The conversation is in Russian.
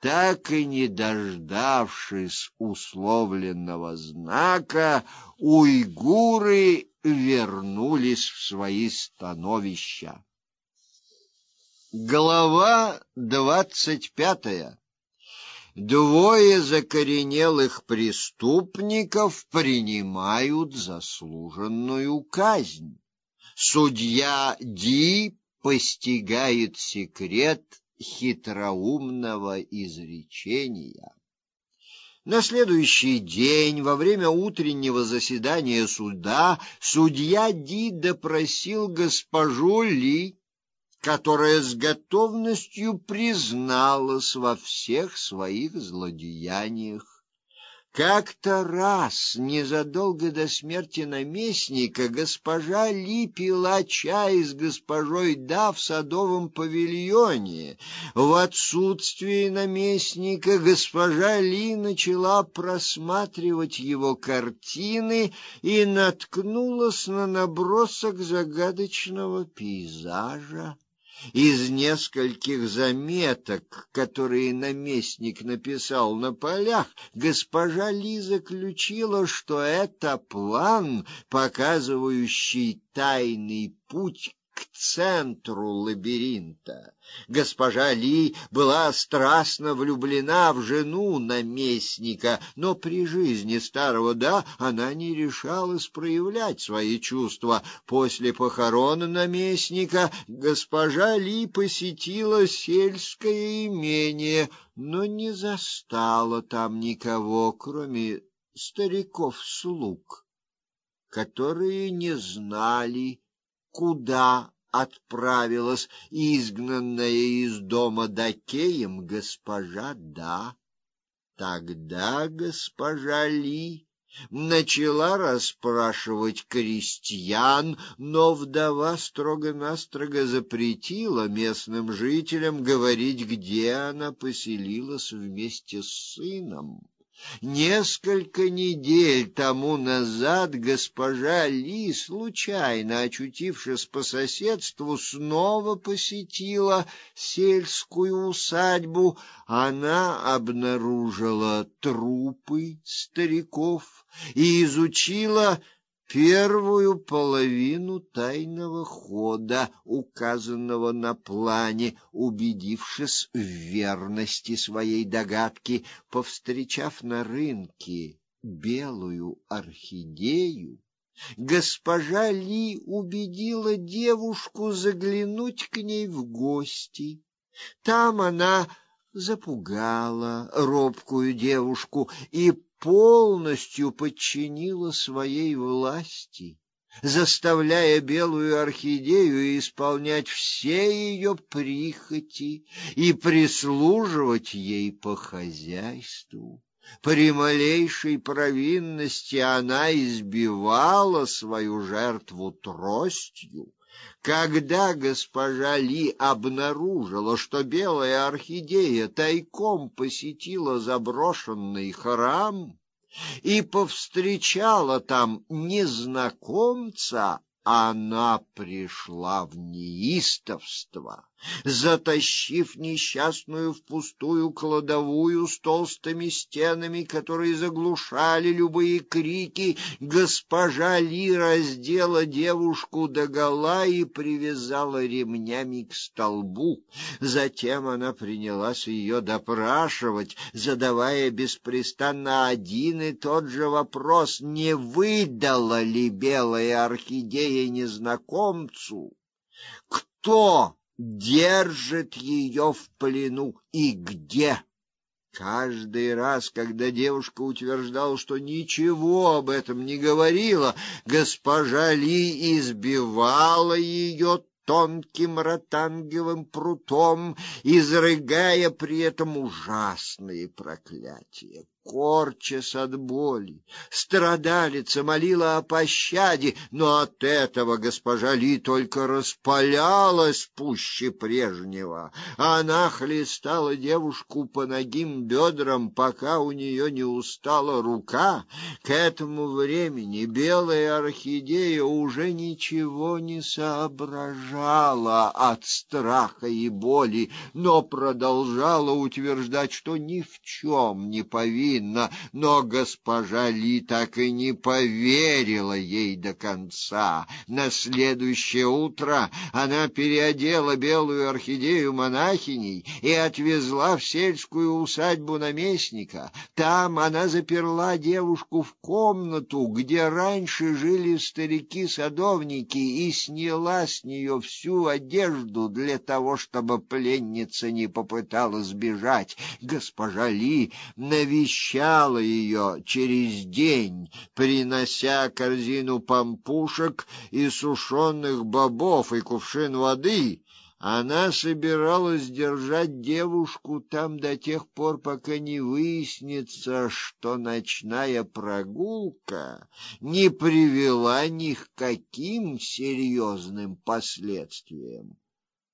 так и не дождавшись условленного знака, уйгуры вернулись в свои становища. Глава двадцать пятая. Двое закоренелых преступников принимают заслуженную казнь. Судья Ди постигает секрет хитроумного изречения. На следующий день, во время утреннего заседания суда, судья Ди допросил госпожу Ли которая с готовностью призналась во всех своих злодеяниях. Как-то раз, незадолго до смерти наместника, госпожа Ли пила чай с госпожой Да в садовом павильоне. В отсутствие наместника госпожа Ли начала просматривать его картины и наткнулась на набросок загадочного пейзажа. Из нескольких заметок, которые наместник написал на полях, госпожа Ли заключила, что это план, показывающий тайный путь к центру лабиринта. Госпожа Ли была страстно влюблена в жену наместника, но при жизни старого да она не решалась проявлять свои чувства. После похорон наместника госпожа Ли посетила сельское имение, но не застала там никого, кроме стариков-слуг, которые не знали, куда отправилась изгнанная из дома Дакеем госпожа Да. Тогда госпожа Ли начала расспрашивать крестьян, но вдова строго-настрого запретила местным жителям говорить, где она поселилась вместе с сыном. Несколько недель тому назад госпожа Ли, случайно очутившись по соседству, снова посетила сельскую усадьбу. Она обнаружила трупы стариков и изучила первую половину тайного хода, указанного на плане, убедившись в верности своей догадки, повстречав на рынке белую орхидею, госпожа Ли убедила девушку заглянуть к ней в гости. Там она запугала робкую девушку и полностью подчинила своей власти, заставляя белую орхидею исполнять все ее прихоти и прислуживать ей по хозяйству. При малейшей провинности она избивала свою жертву тростью, когда госпожа Ли обнаружила, что белая орхидея тайком посетила заброшенный храм и повстречала там незнакомца, она пришла в неистовство затащив несчастную в пустую кладовую с толстыми стенами, которые заглушали любые крики, госпожа Ли раздела девушку догола и привязала ремнями к столбу. Затем она принялась ее допрашивать, задавая беспрестанно один и тот же вопрос: не выдала ли белая орхидея незнакомцу? Кто держит ее в плену и где. Каждый раз, когда девушка утверждала, что ничего об этом не говорила, госпожа Ли избивала ее тонким ротанговым прутом, изрыгая при этом ужасные проклятия. Корчась от боли. Страдалица молила о пощаде, но от этого госпожа Ли только распалялась пуще прежнего. Она хлестала девушку по ногим бедрам, пока у нее не устала рука. К этому времени белая орхидея уже ничего не соображала от страха и боли, но продолжала утверждать, что ни в чем не повинна, но госпожа Ли так и не поверила ей до конца. На следующее утро она переодела белую орхидею монахиней и отвезла в сельскую усадьбу наместника. Там она заперла девушку в комнату, где раньше жили старики-садовники, и сняла с нее всю одежду для того, чтобы пленница не попыталась сбежать. Госпожа Ли навещала ее через день, принося корзину пампушек и сушеных бобов и кувшин воды. Она собиралась держать девушку там до тех пор, пока не выяснится, что ночная прогулка не привела ни к каким серьезным последствиям.